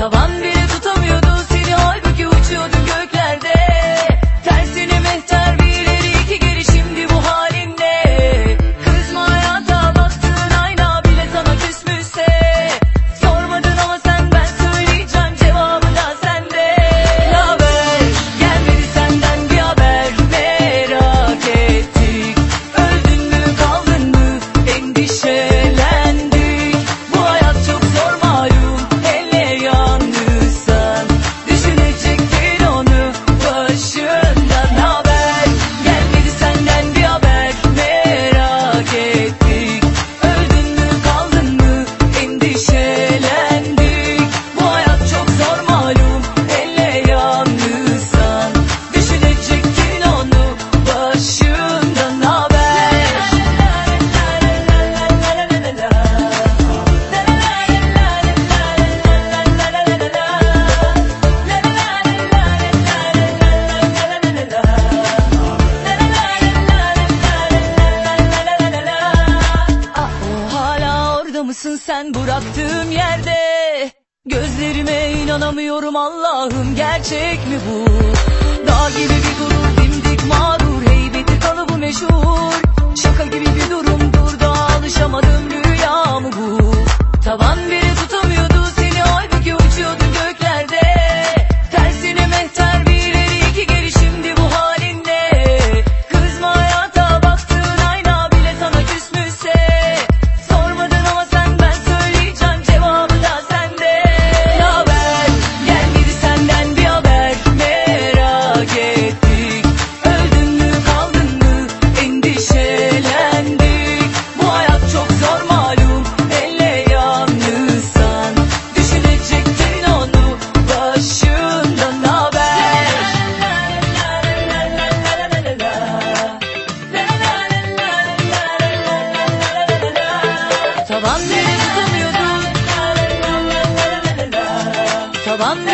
Tavan bile varsın sen bıraktığım yerde Gözlerime inanamıyorum Allah'ım gerçek mi bu? Dağ gibi bir gurur dimdik mağrur heybeti kalıbı meşhur Şaka gibi bir durum durda alışamadım rüya mı bu? Tavan Taban nereye tutamıyordum Taban